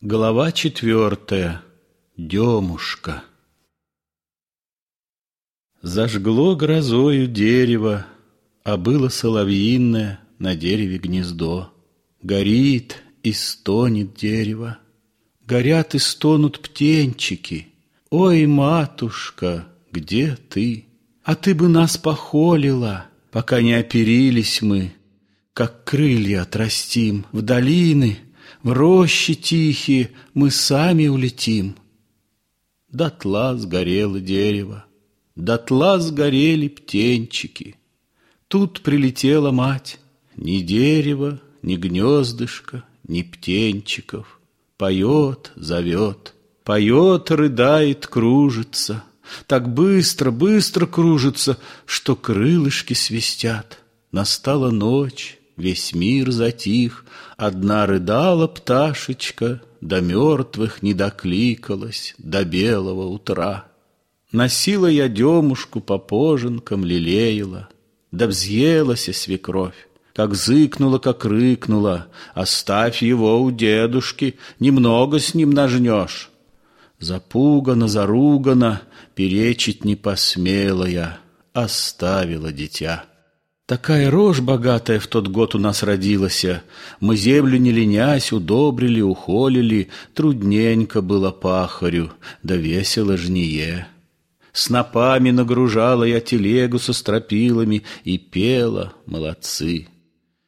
Глава четвертая. Демушка. Зажгло грозою дерево, А было соловьиное на дереве гнездо. Горит и стонет дерево, Горят и стонут птенчики. Ой, матушка, где ты? А ты бы нас похолила, Пока не оперились мы, Как крылья отрастим в долины — в рощи тихие мы сами улетим. Дотла сгорело дерево, дотла сгорели птенчики. Тут прилетела мать, ни дерева, ни гнездышка, ни птенчиков. Поет, зовет, поет, рыдает, кружится. Так быстро, быстро кружится, что крылышки свистят. Настала ночь, Весь мир затих, одна рыдала пташечка, До мертвых не докликалась до белого утра. Носила я демушку по поженкам, лелеяла, Да взъелась свекровь, как зыкнула, как рыкнула, Оставь его у дедушки, немного с ним нажнешь. Запугана, заругана, перечить не посмела я, Оставила дитя. Такая рожь богатая в тот год у нас родилась. Мы землю не ленясь, удобрили, ухолили, Трудненько было пахарю, да весело жние. Снопами нагружала я телегу со стропилами И пела, молодцы.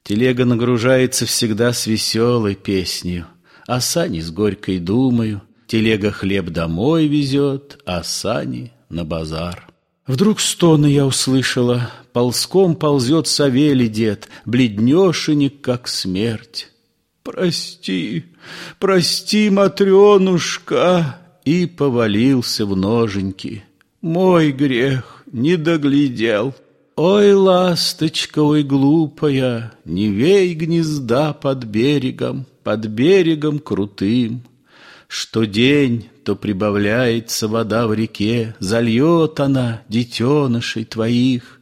Телега нагружается всегда с веселой песнью, А сани с горькой думаю, Телега хлеб домой везет, а сани на базар. Вдруг стоны я услышала, Ползком ползет Савелий дед, Бледнешенек, как смерть. «Прости, прости, Матренушка!» И повалился в ноженьки. «Мой грех, не доглядел!» Ой, ласточка, ой, глупая, Не вей гнезда под берегом, Под берегом крутым. Что день, то прибавляется вода в реке, Зальет она детенышей твоих.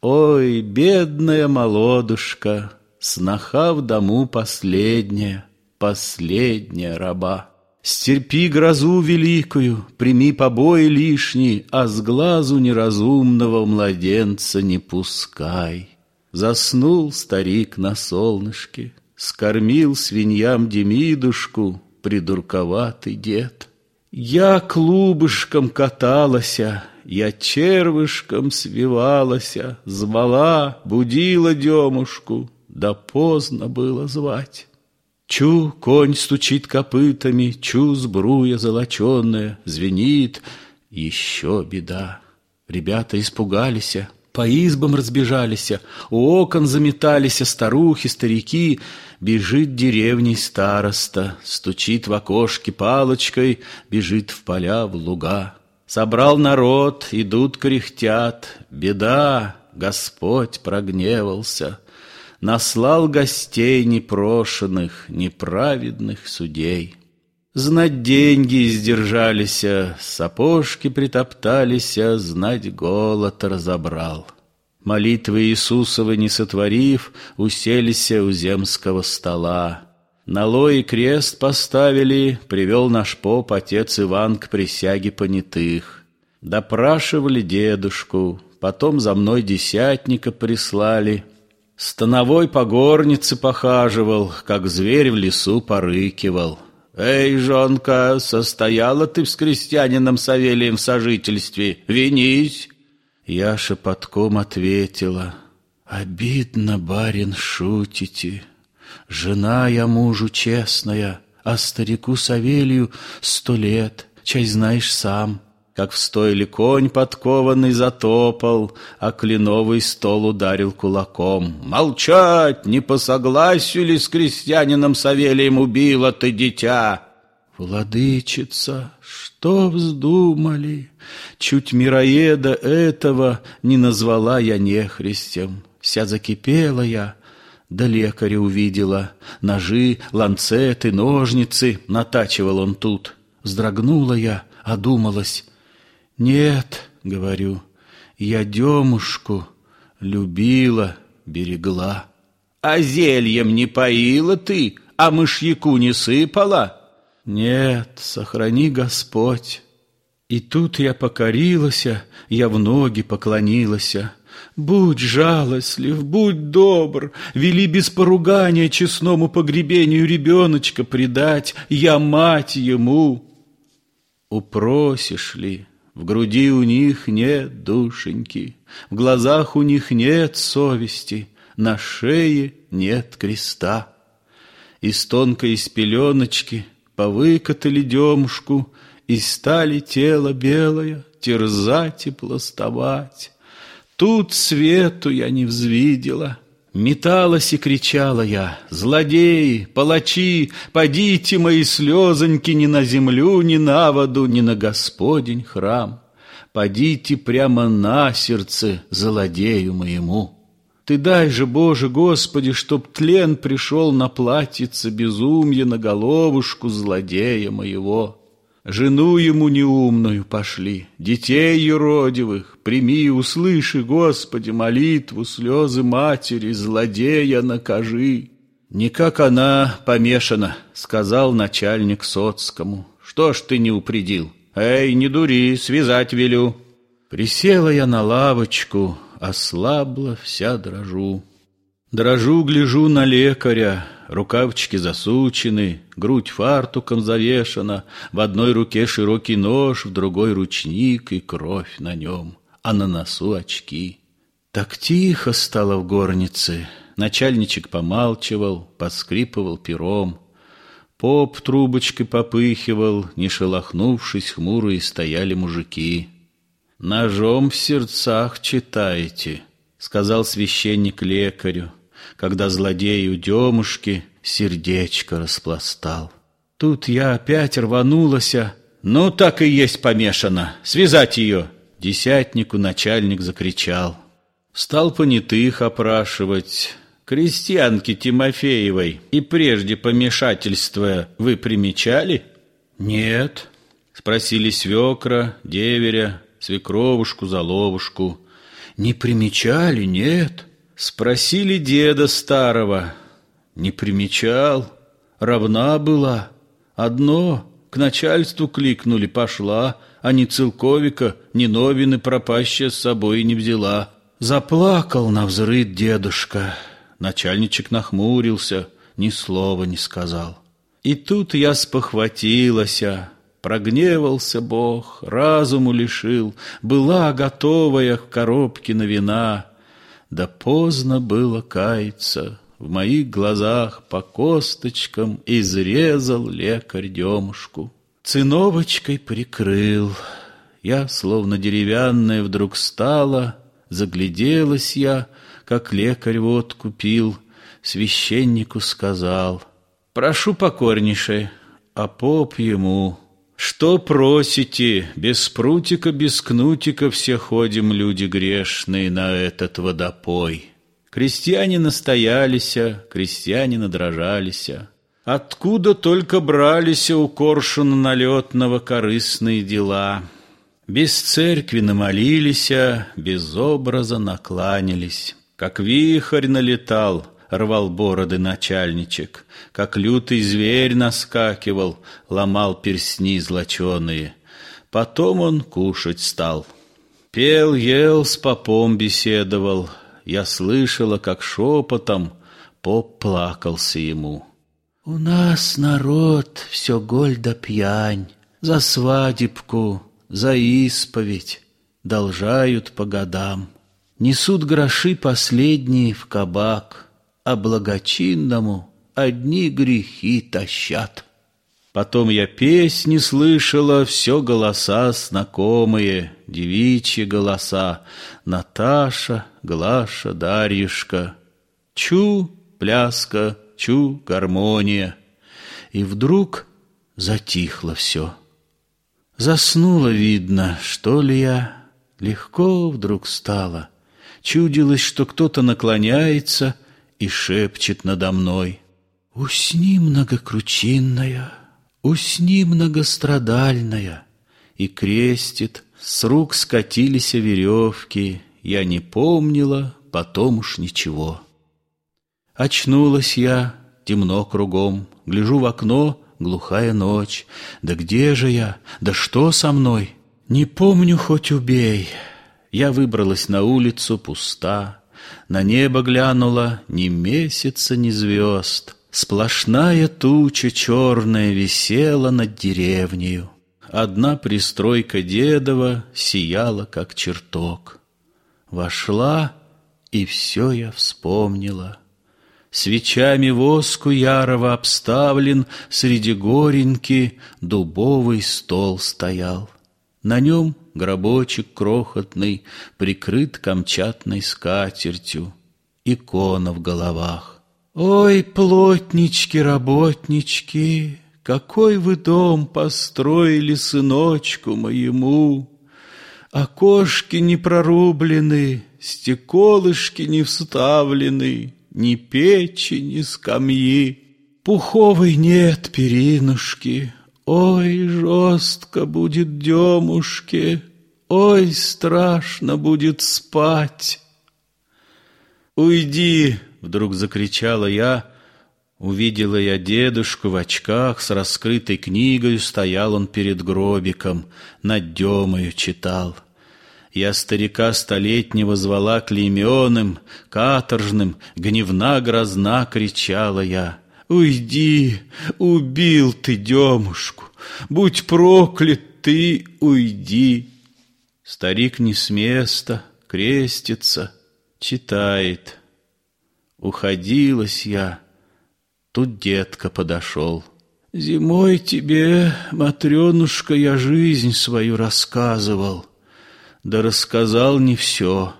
Ой, бедная молодушка, Сноха в дому последняя, Последняя раба. Стерпи грозу великую, прими побои лишние, А с глазу неразумного младенца не пускай. Заснул старик на солнышке, Скормил свиньям Демидушку, придурковатый дед. Я клубышком каталася, я червышком свивалася, звала, будила демушку, да поздно было звать. Чу, конь стучит копытами, чу, сбруя золоченая, звенит, еще беда. Ребята испугались, по избам разбежались, у окон заметались старухи, старики, Бежит деревней староста, стучит в окошке палочкой, бежит в поля, в луга. Собрал народ, идут кряхтят, беда, Господь прогневался, Наслал гостей непрошенных, неправедных судей. Знать деньги издержались, сапожки притоптались, знать голод разобрал. Молитвы Иисусовы не сотворив, уселись у земского стола. Налой и крест поставили, привел наш поп отец Иван к присяге понятых. Допрашивали дедушку, потом за мной десятника прислали. Становой по горнице похаживал, как зверь в лесу порыкивал. «Эй, жонка, состояла ты с крестьянином Савелием в сожительстве, винись!» Я шепотком ответила, «Обидно, барин, шутите. Жена я мужу честная, а старику Савелью сто лет, чай знаешь сам». Как в стойле конь подкованный затопал, А кленовый стол ударил кулаком. «Молчать! Не по согласию ли с крестьянином Савелием убила ты дитя?» Владычица, что вздумали? Чуть мироеда этого не назвала я нехристем. Вся закипела я, да лекаря увидела. Ножи, ланцеты, ножницы натачивал он тут. Вздрогнула я, одумалась. Нет, говорю, я демушку любила, берегла. А зельем не поила ты, а мышьяку не сыпала? Нет, сохрани Господь. И тут я покорилася, я в ноги поклонилася. Будь жалостлив, будь добр, Вели без поругания честному погребению Ребеночка предать, я мать ему. Упросишь ли, в груди у них нет душеньки, В глазах у них нет совести, На шее нет креста. Из тонкой из пеленочки Повыкатали демушку, И стали тело белое Терзать и пластовать. Тут свету я не взвидела, Металась и кричала я, «Злодеи, палачи, подите мои слезоньки Ни на землю, ни на воду, ни на Господень храм! Подите прямо на сердце злодею моему!» Ты дай же, Боже Господи, чтоб тлен пришел на платьице безумье на головушку злодея моего. Жену ему неумную пошли, детей юродивых, прими, услыши, Господи, молитву, слезы матери, злодея накажи. Не как она помешана, сказал начальник соцкому. Что ж ты не упредил? Эй, не дури, связать велю. Присела я на лавочку, ослабла, вся дрожу. Дрожу, гляжу на лекаря, рукавчики засучены, грудь фартуком завешена, в одной руке широкий нож, в другой ручник и кровь на нем, а на носу очки. Так тихо стало в горнице, начальничек помалчивал, поскрипывал пером. Поп трубочкой попыхивал, не шелохнувшись, хмурые стояли мужики. «Ножом в сердцах читаете», — сказал священник лекарю когда злодей у демушки сердечко распластал. Тут я опять рванулася. Ну, так и есть помешано. Связать ее. Десятнику начальник закричал. Стал понятых опрашивать. Крестьянки Тимофеевой и прежде помешательства вы примечали? Нет. Спросили свекра, деверя, свекровушку, заловушку. Не примечали, нет. Спросили деда старого, не примечал, равна была. Одно к начальству кликнули, пошла, а ни Целковика, ни Новины пропащая с собой не взяла. Заплакал на взрыд дедушка. Начальничек нахмурился, ни слова не сказал. И тут я спохватилася, Прогневался Бог, разуму лишил, Была готовая в коробке на вина, да поздно было каяться, В моих глазах по косточкам Изрезал лекарь демушку. Циновочкой прикрыл. Я, словно деревянная, вдруг стала, Загляделась я, как лекарь водку пил, Священнику сказал, «Прошу покорнейше, а поп ему...» Что просите, без прутика, без кнутика Все ходим люди грешные на этот водопой. Крестьяне настоялися, крестьяне надрожалися. Откуда только бралися у коршуна налетного корыстные дела. Без церкви намолилися, без образа накланялись. Как вихрь налетал — рвал бороды начальничек, как лютый зверь наскакивал, ломал персни злоченые. Потом он кушать стал. Пел, ел, с попом беседовал. Я слышала, как шепотом поп плакался ему. У нас народ все голь да пьянь, За свадебку, за исповедь Должают по годам. Несут гроши последние в кабак — а благочинному одни грехи тащат. Потом я песни слышала, все голоса знакомые, девичьи голоса, Наташа, Глаша, Дарьюшка. Чу, пляска, чу, гармония. И вдруг затихло все. Заснула, видно, что ли я, легко вдруг стало. Чудилось, что кто-то наклоняется — и шепчет надо мной. Усни, многокручинная, усни, многострадальная, И крестит, с рук скатились веревки, Я не помнила, потом уж ничего. Очнулась я, темно кругом, Гляжу в окно, глухая ночь. Да где же я? Да что со мной? Не помню, хоть убей. Я выбралась на улицу, пуста. На небо глянула ни месяца, ни звезд. Сплошная туча черная висела над деревнею. Одна пристройка дедова сияла, как чертог. Вошла, и все я вспомнила. Свечами воску ярого обставлен Среди гореньки дубовый стол стоял. На нем гробочек крохотный Прикрыт камчатной скатертью, Икона в головах. Ой, плотнички-работнички, Какой вы дом построили сыночку моему! Окошки не прорублены, Стеколышки не вставлены, Ни печи, ни скамьи. Пуховой нет перинушки, Ой, жестко будет демушке, Ой, страшно будет спать. «Уйди!» — вдруг закричала я. Увидела я дедушку в очках, С раскрытой книгой стоял он перед гробиком, Над Демою читал. Я старика столетнего звала клейменым, Каторжным, гневна-грозна кричала я. Уйди, убил ты Демушку, Будь проклят ты, уйди. Старик не с места, крестится, читает. Уходилась я, тут детка подошел. Зимой тебе, Матренушка, я жизнь свою рассказывал, да рассказал не все.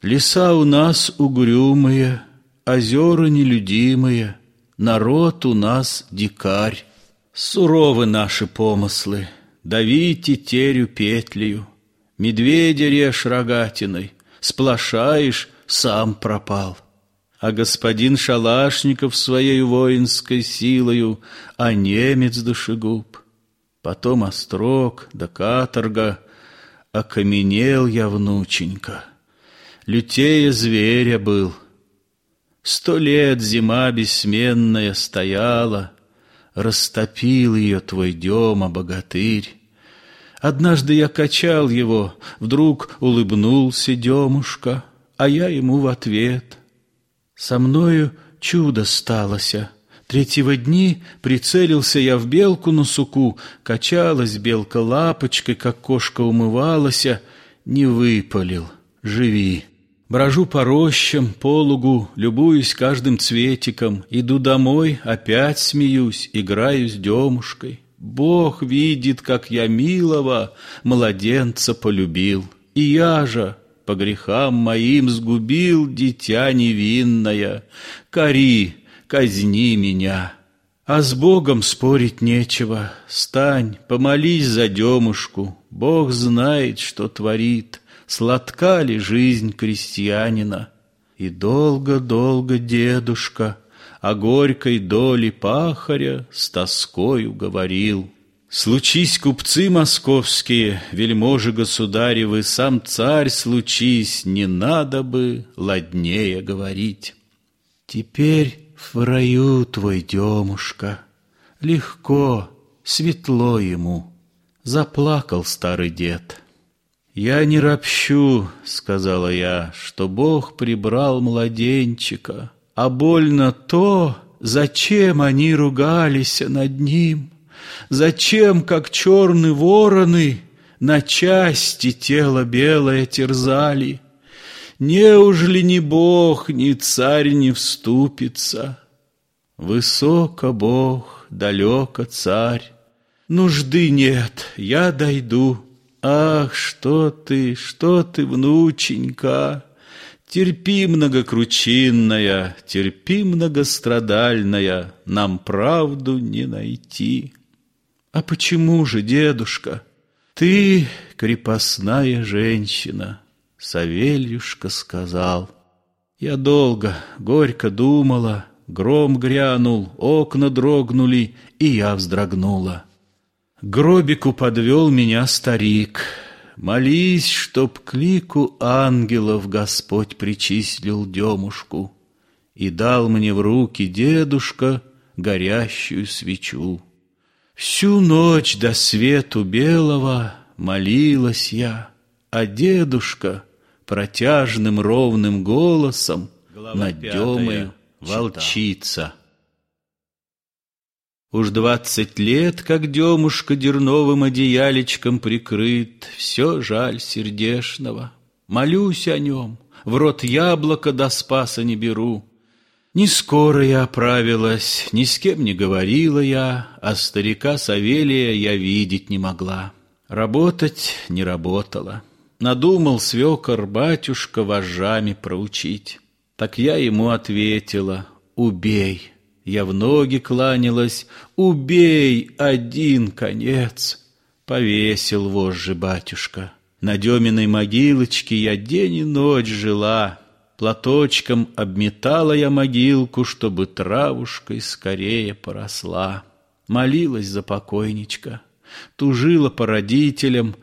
Леса у нас угрюмые, озера нелюдимые, народ у нас дикарь. Суровы наши помыслы, дави тетерю петлею, медведя режь рогатиной, сплошаешь, сам пропал. А господин Шалашников своей воинской силою, а немец душегуб. Потом острог да каторга, окаменел я, внученька. Лютея зверя был. Сто лет зима бессменная стояла, Растопил ее твой дема, богатырь. Однажды я качал его, вдруг улыбнулся Демушка, а я ему в ответ. Со мною чудо сталося. Третьего дни прицелился я в белку на суку, качалась белка лапочкой, как кошка умывалася, не выпалил. Живи. Брожу по рощам, по лугу, любуюсь каждым цветиком, иду домой, опять смеюсь, играю с демушкой. Бог видит, как я милого младенца полюбил. И я же по грехам моим сгубил дитя невинное. Кори, казни меня. А с Богом спорить нечего. Стань, помолись за демушку. Бог знает, что творит. Сладка ли жизнь крестьянина. И долго-долго дедушка о горькой доле пахаря с тоскою говорил. Случись, купцы московские, вельможи государевы, сам царь случись, не надо бы ладнее говорить. Теперь в раю твой демушка, легко, светло ему, заплакал старый дед. «Я не ропщу», — сказала я, — «что Бог прибрал младенчика, а больно то, зачем они ругались над ним, зачем, как черные вороны, на части тело белое терзали. Неужели ни Бог, ни царь не вступится? Высоко Бог, далеко царь, нужды нет, я дойду». Ах, что ты, что ты, внученька! Терпи, многокручинная, терпи, многострадальная, Нам правду не найти. А почему же, дедушка? Ты крепостная женщина, Савельюшка сказал. Я долго, горько думала, Гром грянул, окна дрогнули, И я вздрогнула. гробику подвел меня старик — Молись, чтоб к лику ангелов Господь причислил демушку И дал мне в руки дедушка горящую свечу. Всю ночь до свету белого молилась я, а дедушка протяжным ровным голосом над Демою волчица. Уж двадцать лет, как Демушка дерновым одеялечком прикрыт, Все жаль сердешного, молюсь о нем, В рот яблоко до спаса не беру. Не скоро я оправилась, ни с кем не говорила я, А старика Савелия я видеть не могла. Работать не работала. Надумал свекор батюшка вожжами проучить. Так я ему ответила, убей. Я в ноги кланялась, убей один конец. Повесил вожжи батюшка. На Деминой могилочке я день и ночь жила, Платочком обметала я могилку, чтобы травушкой скорее поросла. Молилась за покойничка, тужила по родителям,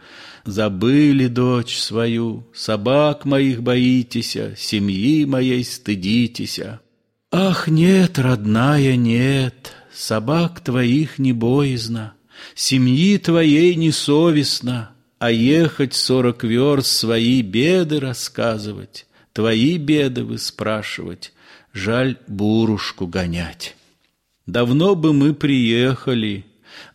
Забыли дочь свою, собак моих боитеся, семьи моей стыдитеся. Ах, нет, родная, нет, собак твоих не боязно, семьи твоей не совестно, а ехать сорок верст свои беды рассказывать твои беды вы спрашивать, жаль бурушку гонять. Давно бы мы приехали,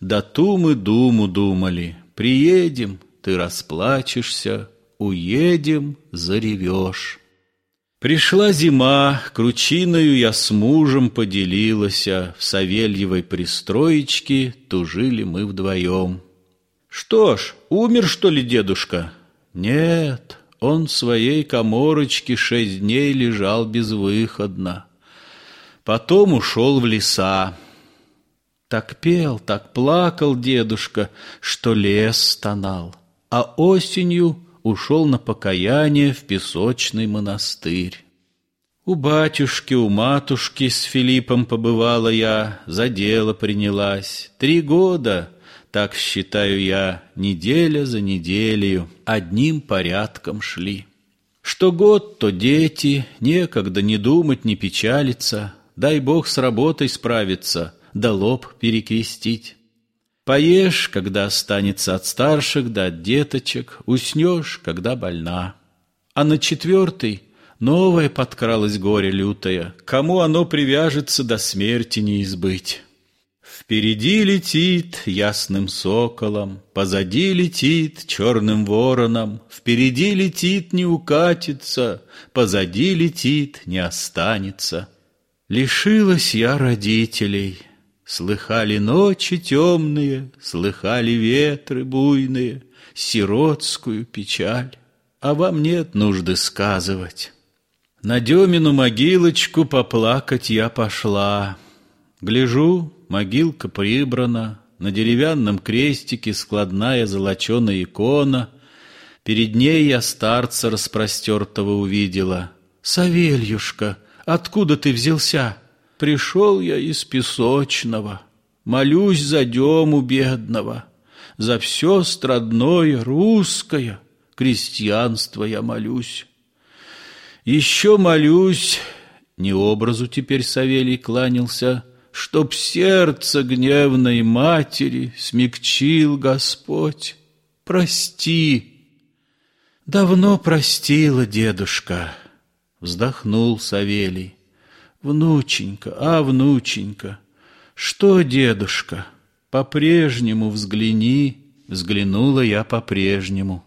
да ту мы думу думали, приедем, ты расплачешься, уедем, заревешь. Пришла зима, кручиною я с мужем поделилась, в Савельевой пристроечке тужили мы вдвоем. Что ж, умер, что ли, дедушка? Нет, он в своей коморочке шесть дней лежал безвыходно. Потом ушел в леса. Так пел, так плакал дедушка, что лес стонал. А осенью ушел на покаяние в песочный монастырь. У батюшки, у матушки с Филиппом побывала я, за дело принялась. Три года так считаю я, неделя за неделею одним порядком шли. Что год, то дети, некогда не думать, не печалиться, дай Бог с работой справиться, да лоб перекрестить. Поешь, когда останется от старших да от деточек, уснешь, когда больна. А на четвертый новое подкралось горе лютое, кому оно привяжется до смерти не избыть. Впереди летит ясным соколом, Позади летит черным вороном, Впереди летит не укатится, Позади летит не останется. Лишилась я родителей, Слыхали ночи темные, Слыхали ветры буйные, Сиротскую печаль, А вам нет нужды сказывать. На Демину могилочку поплакать я пошла. Гляжу, Могилка прибрана, на деревянном крестике складная золоченая икона. Перед ней я старца распростертого увидела. «Савельюшка, откуда ты взялся?» «Пришел я из песочного, молюсь за дему бедного, за все страдное русское, крестьянство я молюсь. Еще молюсь, не образу теперь Савелий кланялся, Чтоб сердце гневной матери смягчил Господь. Прости. Давно простила дедушка, Вздохнул Савелий. Внученька, а, внученька, Что, дедушка, по-прежнему взгляни, Взглянула я по-прежнему.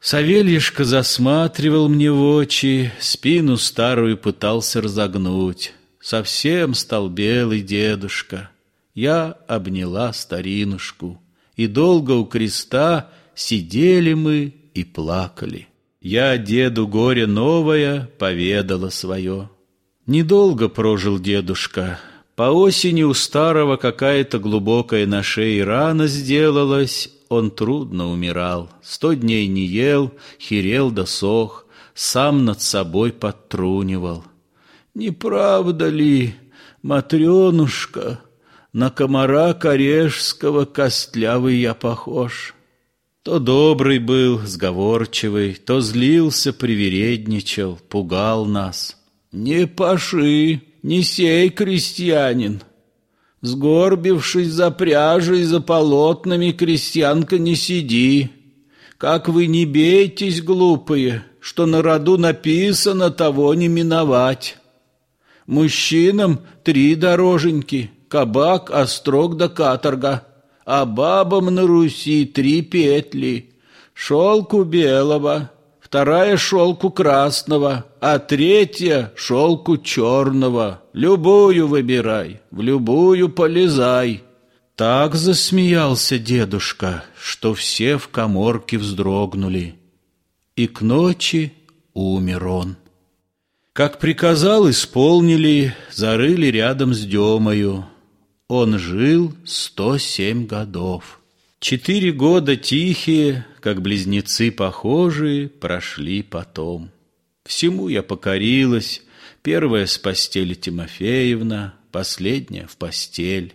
Савельишка засматривал мне в очи, Спину старую пытался разогнуть. Совсем стал белый дедушка. Я обняла старинушку, и долго у креста сидели мы и плакали. Я деду горе новое поведала свое. Недолго прожил дедушка. По осени у старого какая-то глубокая на шее рана сделалась, он трудно умирал. Сто дней не ел, херел да сох, сам над собой подтрунивал. Не правда ли, Матренушка, на комара корешского костлявый я похож? То добрый был, сговорчивый, то злился, привередничал, пугал нас. Не паши, не сей крестьянин. Сгорбившись за пряжей, за полотнами, крестьянка, не сиди. Как вы не бейтесь, глупые, что на роду написано, того не миновать. Мужчинам три дороженьки, кабак, острог да каторга, а бабам на Руси три петли, шелку белого, вторая шелку красного, а третья шелку черного. Любую выбирай, в любую полезай. Так засмеялся дедушка, что все в коморке вздрогнули. И к ночи умер он. Как приказал, исполнили, зарыли рядом с Демою. Он жил сто семь годов. Четыре года тихие, как близнецы похожие, прошли потом. Всему я покорилась, первая с постели Тимофеевна, последняя в постель.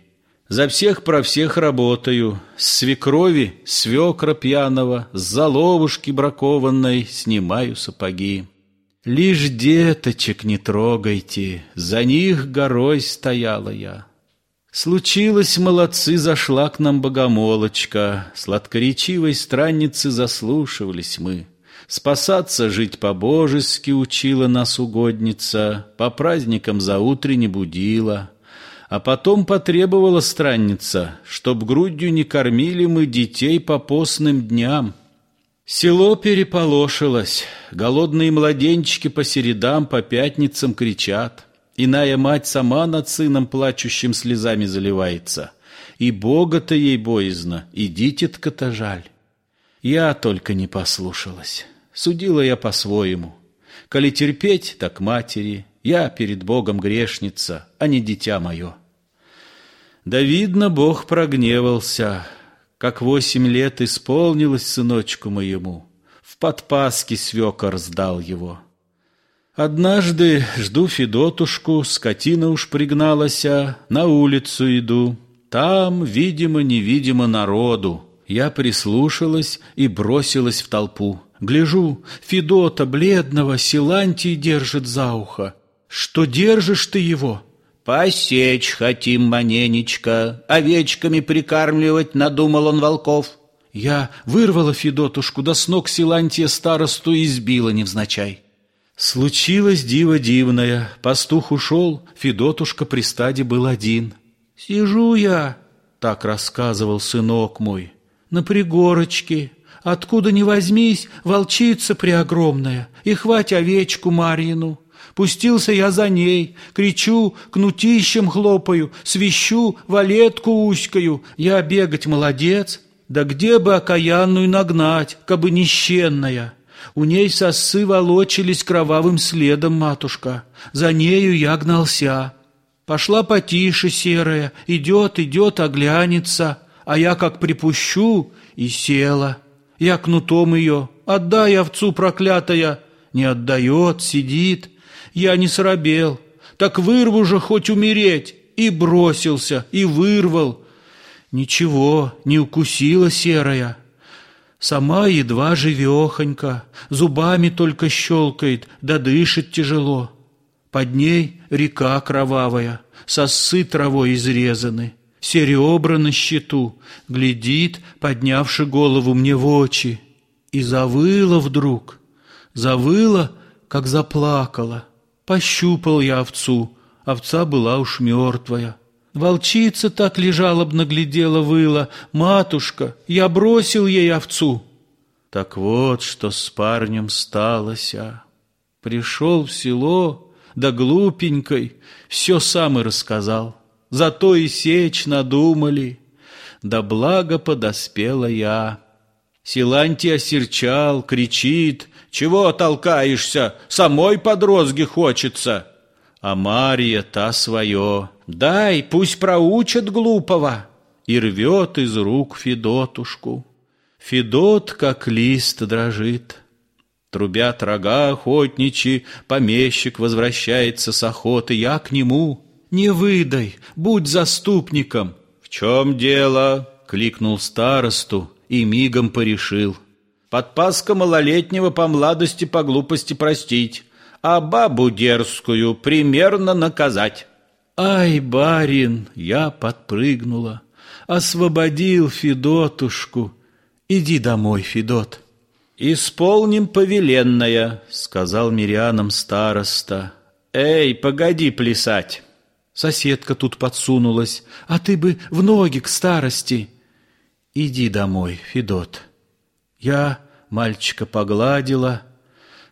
За всех про всех работаю, с свекрови, свекра пьяного, с заловушки бракованной снимаю сапоги. Лишь деточек не трогайте, за них горой стояла я. Случилось, молодцы, зашла к нам богомолочка, Сладкоречивой странницы заслушивались мы. Спасаться жить по-божески учила нас угодница, По праздникам за утре не будила. А потом потребовала странница, Чтоб грудью не кормили мы детей по постным дням. Село переполошилось, голодные младенчики по середам, по пятницам кричат — Иная мать сама над сыном плачущим слезами заливается. И Бога-то ей боязно, и дитятка-то жаль. Я только не послушалась. Судила я по-своему. Коли терпеть, так матери. Я перед Богом грешница, а не дитя мое. Да видно, Бог прогневался. Как восемь лет исполнилось сыночку моему. В подпаске свекор сдал его. Однажды жду Федотушку, скотина уж пригналася, на улицу иду. Там, видимо-невидимо, народу. Я прислушалась и бросилась в толпу. Гляжу, Федота бледного Силантий держит за ухо. Что держишь ты его? Посечь хотим маненечко, овечками прикармливать надумал он волков. Я вырвала Федотушку, да с ног Силантия старосту избила невзначай. Случилось диво дивное, пастух ушел, Федотушка при стаде был один. «Сижу я», — так рассказывал сынок мой, — «на пригорочке, откуда ни возьмись, волчица преогромная, и хвать овечку Марьину». Пустился я за ней, кричу, кнутищем хлопаю, свищу, валетку уськаю. Я бегать молодец, да где бы окаянную нагнать, кабы нищенная? У ней сосы волочились кровавым следом, матушка. За нею я гнался. Пошла потише серая, идет, идет, оглянется, а я как припущу и села. Я кнутом ее, отдай овцу проклятая, не отдает, сидит. Я не срабел, так вырву же хоть умереть. И бросился, и вырвал. Ничего, не укусила серая. Сама едва живехонька, зубами только щелкает, да дышит тяжело. Под ней река кровавая, сосы травой изрезаны, все ребра на щиту, глядит, поднявши голову мне в очи. И завыла вдруг, завыла, как заплакала. Пощупал я овцу, овца была уж мертвая. Волчица так жалобно глядела выла, «Матушка, я бросил ей овцу!» Так вот, что с парнем сталося. Пришел в село, да глупенькой, все сам и рассказал. Зато и сечь надумали, да благо подоспела я. Силантий осерчал, кричит, «Чего толкаешься? Самой под розги хочется!» А Марья та свое, Дай, пусть проучат глупого!» И рвет из рук Федотушку. Федот, как лист, дрожит. Трубят рога охотничьи, помещик возвращается с охоты. Я к нему. «Не выдай, будь заступником!» «В чем дело?» — кликнул старосту и мигом порешил. «Подпаска малолетнего по младости, по глупости простить, а бабу дерзкую примерно наказать». Ай, барин, я подпрыгнула, освободил Федотушку. Иди домой, Федот. «Исполним повеленное», — сказал Мирианам староста. «Эй, погоди плясать!» Соседка тут подсунулась. «А ты бы в ноги к старости!» «Иди домой, Федот». Я мальчика погладила.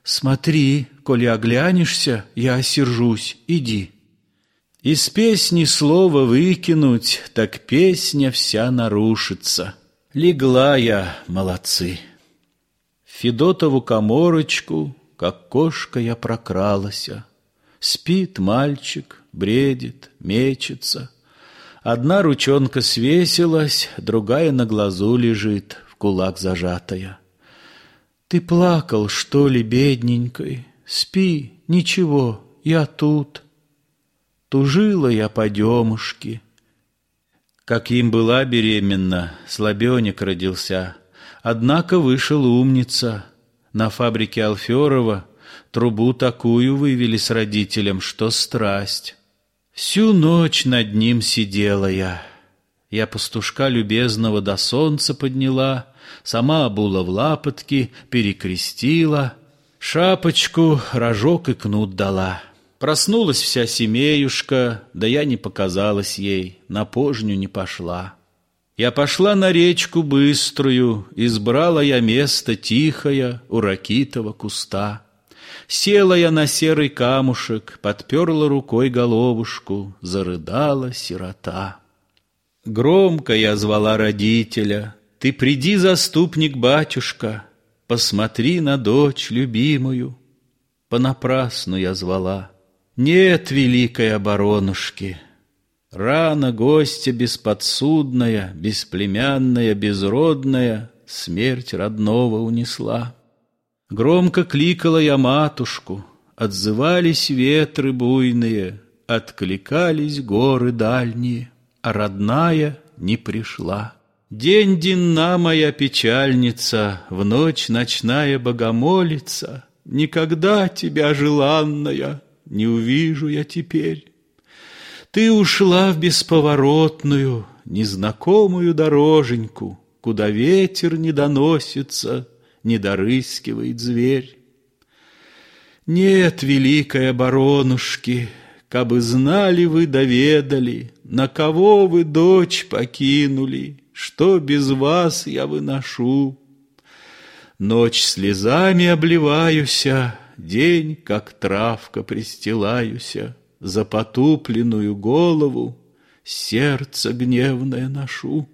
«Смотри, коли оглянешься, я осержусь, иди». Из песни слово выкинуть, так песня вся нарушится. Легла я, молодцы. Федотову коморочку, как кошка я прокралася. Спит мальчик, бредит, мечется. Одна ручонка свесилась, другая на глазу лежит, в кулак зажатая. Ты плакал, что ли, бедненькой? Спи, ничего, я тут. Тужила я по демушке. Как им была беременна, слабенек родился — Однако вышел умница. На фабрике Алферова трубу такую вывели с родителем, что страсть. Всю ночь над ним сидела я. Я пастушка любезного до солнца подняла, Сама обула в лапотки, перекрестила, Шапочку, рожок и кнут дала. Проснулась вся семеюшка, да я не показалась ей, На пожню не пошла. Я пошла на речку быструю, Избрала я место тихое У ракитого куста. Села я на серый камушек, Подперла рукой головушку, Зарыдала сирота. Громко я звала родителя, Ты приди, заступник батюшка, Посмотри на дочь любимую. Понапрасну я звала. Нет великой оборонушки, Рано гостя бесподсудная, Бесплемянная, безродная Смерть родного унесла. Громко кликала я матушку, Отзывались ветры буйные, Откликались горы дальние, родная не пришла. День динна моя печальница, В ночь ночная богомолица, Никогда тебя, желанная, Не увижу я теперь. Ты ушла в бесповоротную, незнакомую дороженьку, Куда ветер не доносится, не дорыскивает зверь. Нет, великая баронушки, Кабы знали вы, доведали, На кого вы дочь покинули, Что без вас я выношу. Ночь слезами обливаюся, День, как травка, пристилаюся, за потупленную голову сердце гневное ношу.